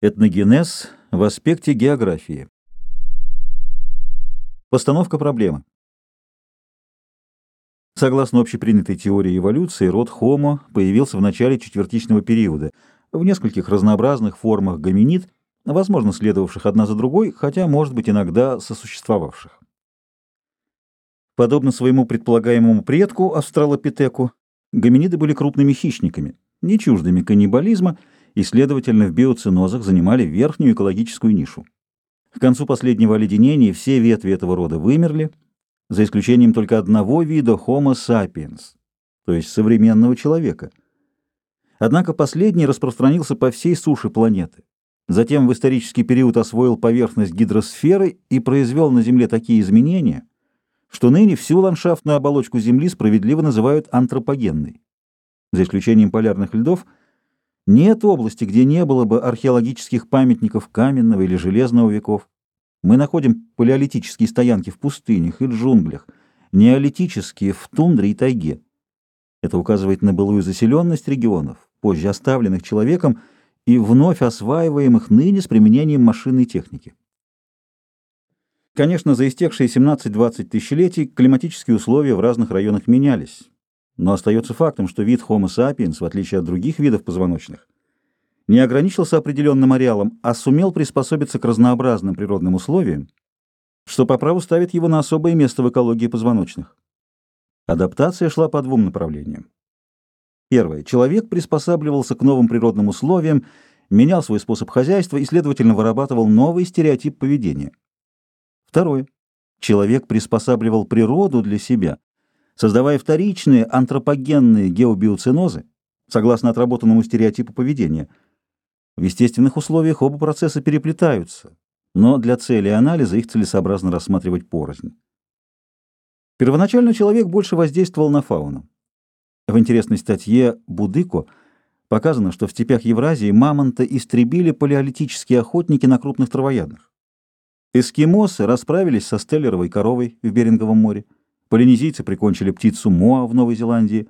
Этногенез в аспекте географии. Постановка проблемы. Согласно общепринятой теории эволюции, род Homo появился в начале четвертичного периода в нескольких разнообразных формах гоминид, возможно, следовавших одна за другой, хотя, может быть, иногда сосуществовавших. Подобно своему предполагаемому предку, австралопитеку, гоминиды были крупными хищниками, не чуждыми каннибализма и, следовательно, в биоценозах занимали верхнюю экологическую нишу. К концу последнего оледенения все ветви этого рода вымерли, за исключением только одного вида Homo sapiens, то есть современного человека. Однако последний распространился по всей суше планеты. Затем в исторический период освоил поверхность гидросферы и произвел на Земле такие изменения, что ныне всю ландшафтную оболочку Земли справедливо называют антропогенной. За исключением полярных льдов – нет области, где не было бы археологических памятников каменного или железного веков. Мы находим палеолитические стоянки в пустынях и джунглях, неолитические в тундре и тайге. Это указывает на былую заселенность регионов, позже оставленных человеком и вновь осваиваемых ныне с применением машинной техники. Конечно, за истекшие 17-20 тысячелетий климатические условия в разных районах менялись. Но остается фактом, что вид Homo sapiens, в отличие от других видов позвоночных, не ограничился определенным ареалом, а сумел приспособиться к разнообразным природным условиям, что по праву ставит его на особое место в экологии позвоночных. Адаптация шла по двум направлениям. Первое. Человек приспосабливался к новым природным условиям, менял свой способ хозяйства и, следовательно, вырабатывал новый стереотип поведения. Второе. Человек приспосабливал природу для себя, создавая вторичные антропогенные геобиоценозы, согласно отработанному стереотипу поведения. В естественных условиях оба процесса переплетаются, но для цели анализа их целесообразно рассматривать порознь. Первоначально человек больше воздействовал на фауну. В интересной статье Будыко показано, что в степях Евразии мамонта истребили палеолитические охотники на крупных травоядных. Эскимосы расправились со стеллеровой коровой в Беринговом море. Полинезийцы прикончили птицу Моа в Новой Зеландии.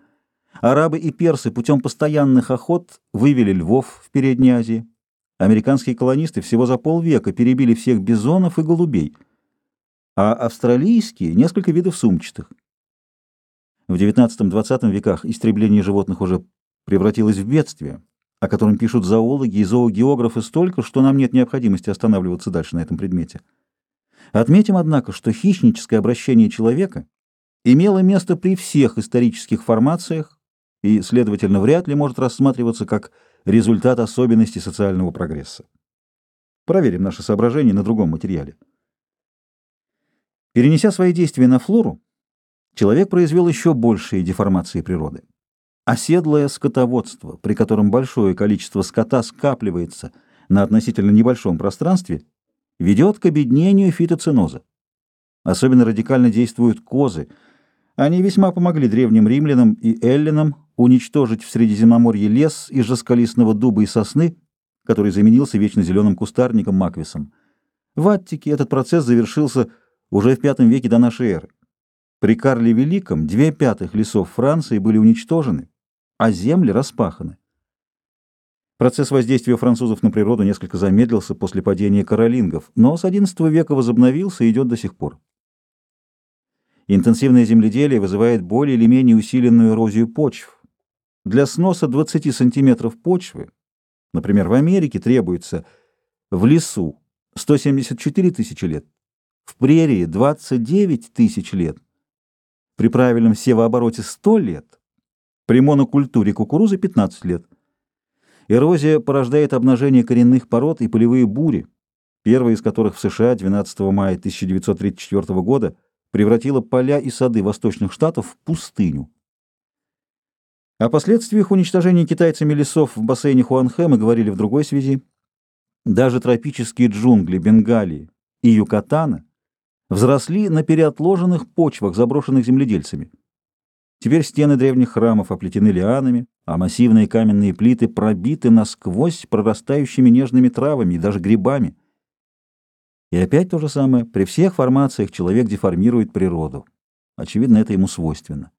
Арабы и персы путем постоянных охот вывели львов в Передней Азии. Американские колонисты всего за полвека перебили всех бизонов и голубей, а австралийские — несколько видов сумчатых. В XIX-XX веках истребление животных уже превратилось в бедствие, о котором пишут зоологи и зоогеографы столько, что нам нет необходимости останавливаться дальше на этом предмете. Отметим, однако, что хищническое обращение человека имело место при всех исторических формациях и, следовательно, вряд ли может рассматриваться как результат особенностей социального прогресса. Проверим наши соображения на другом материале. Перенеся свои действия на флору, человек произвел еще большие деформации природы. Оседлое скотоводство, при котором большое количество скота скапливается на относительно небольшом пространстве, ведет к обеднению фитоценоза. Особенно радикально действуют козы – они весьма помогли древним римлянам и эллинам уничтожить в Средиземноморье лес из жескалистного дуба и сосны, который заменился вечно зеленым кустарником Маквисом. В Аттике этот процесс завершился уже в V веке до нашей эры. При Карле Великом две пятых лесов Франции были уничтожены, а земли распаханы. Процесс воздействия французов на природу несколько замедлился после падения каролингов, но с XI века возобновился и идет до сих пор. Интенсивное земледелие вызывает более или менее усиленную эрозию почв. Для сноса 20 сантиметров почвы, например, в Америке требуется в лесу 174 тысячи лет, в прерии 29 тысяч лет, при правильном севообороте 100 лет, при монокультуре кукурузы 15 лет. Эрозия порождает обнажение коренных пород и полевые бури, первая из которых в США 12 мая 1934 года – превратила поля и сады восточных штатов в пустыню. О последствиях уничтожения китайцами лесов в бассейне Хуанхэ мы говорили в другой связи. Даже тропические джунгли Бенгалии и Юкатана взросли на переотложенных почвах, заброшенных земледельцами. Теперь стены древних храмов оплетены лианами, а массивные каменные плиты пробиты насквозь прорастающими нежными травами и даже грибами. И опять то же самое. При всех формациях человек деформирует природу. Очевидно, это ему свойственно.